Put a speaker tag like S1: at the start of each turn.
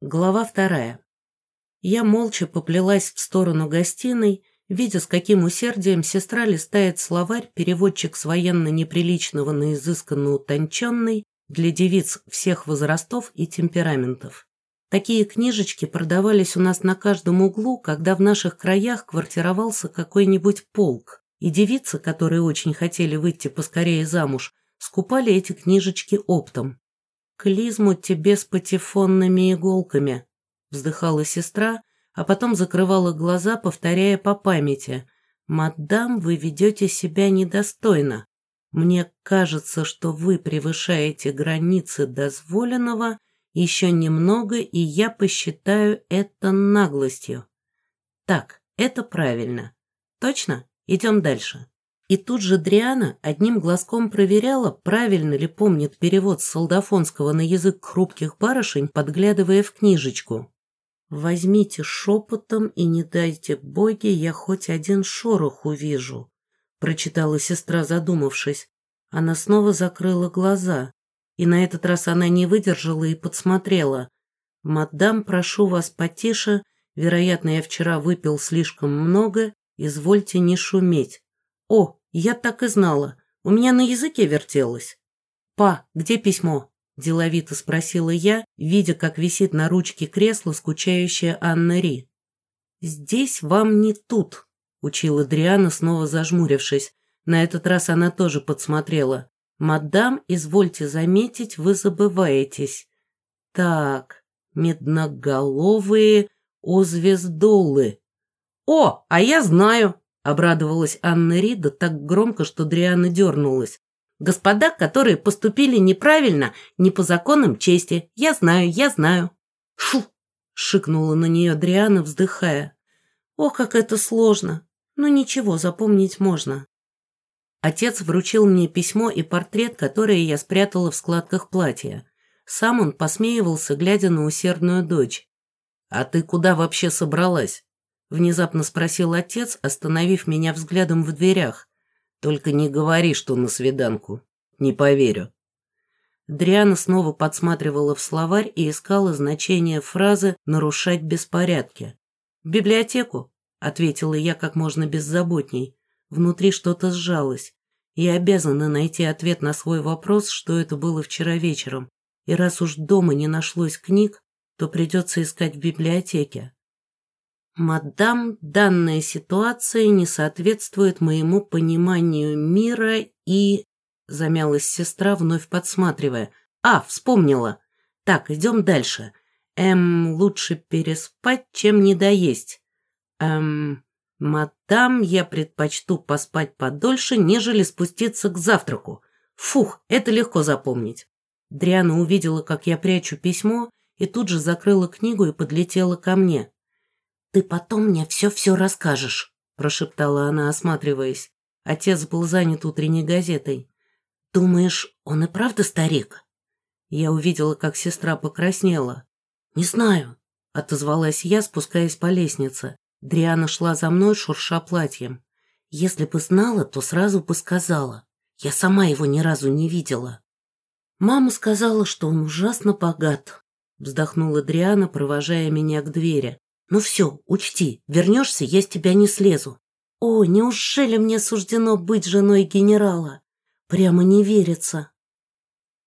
S1: Глава вторая. Я молча поплелась в сторону гостиной, видя, с каким усердием сестра листает словарь, переводчик с военно-неприличного на изысканно утонченный для девиц всех возрастов и темпераментов. Такие книжечки продавались у нас на каждом углу, когда в наших краях квартировался какой-нибудь полк, и девицы, которые очень хотели выйти поскорее замуж, скупали эти книжечки оптом. «Клизму тебе с патефонными иголками», — вздыхала сестра, а потом закрывала глаза, повторяя по памяти. «Мадам, вы ведете себя недостойно. Мне кажется, что вы превышаете границы дозволенного еще немного, и я посчитаю это наглостью». «Так, это правильно. Точно? Идем дальше». И тут же Дриана одним глазком проверяла, правильно ли помнит перевод с солдафонского на язык хрупких барышень, подглядывая в книжечку. «Возьмите шепотом и не дайте боги, я хоть один шорох увижу», прочитала сестра, задумавшись. Она снова закрыла глаза, и на этот раз она не выдержала и подсмотрела. «Мадам, прошу вас потише, вероятно, я вчера выпил слишком много, извольте не шуметь». «О, я так и знала. У меня на языке вертелось. «Па, где письмо?» – деловито спросила я, видя, как висит на ручке кресла скучающая Анна Ри. «Здесь вам не тут», – учила Дриана, снова зажмурившись. На этот раз она тоже подсмотрела. «Мадам, извольте заметить, вы забываетесь». «Так, медноголовые озвездолы». «О, а я знаю!» Обрадовалась Анна Рида так громко, что Дриана дернулась. «Господа, которые поступили неправильно, не по законам чести. Я знаю, я знаю». «Фу!» — шикнула на нее Дриана, вздыхая. «Ох, как это сложно! Ну ничего, запомнить можно». Отец вручил мне письмо и портрет, которые я спрятала в складках платья. Сам он посмеивался, глядя на усердную дочь. «А ты куда вообще собралась?» Внезапно спросил отец, остановив меня взглядом в дверях. «Только не говори, что на свиданку. Не поверю». Дриана снова подсматривала в словарь и искала значение фразы «нарушать беспорядки». «В библиотеку», — ответила я как можно беззаботней. Внутри что-то сжалось. Я обязана найти ответ на свой вопрос, что это было вчера вечером. И раз уж дома не нашлось книг, то придется искать в библиотеке. «Мадам, данная ситуация не соответствует моему пониманию мира и...» Замялась сестра, вновь подсматривая. «А, вспомнила. Так, идем дальше. Эм, лучше переспать, чем недоесть. Эм, мадам, я предпочту поспать подольше, нежели спуститься к завтраку. Фух, это легко запомнить». Дриана увидела, как я прячу письмо, и тут же закрыла книгу и подлетела ко мне. «Ты потом мне все-все расскажешь», – прошептала она, осматриваясь. Отец был занят утренней газетой. «Думаешь, он и правда старик?» Я увидела, как сестра покраснела. «Не знаю», – отозвалась я, спускаясь по лестнице. Дриана шла за мной, шурша платьем. «Если бы знала, то сразу бы сказала. Я сама его ни разу не видела». «Мама сказала, что он ужасно богат», – вздохнула Дриана, провожая меня к двери. Ну все, учти, вернешься, я с тебя не слезу. О, неужели мне суждено быть женой генерала? Прямо не верится.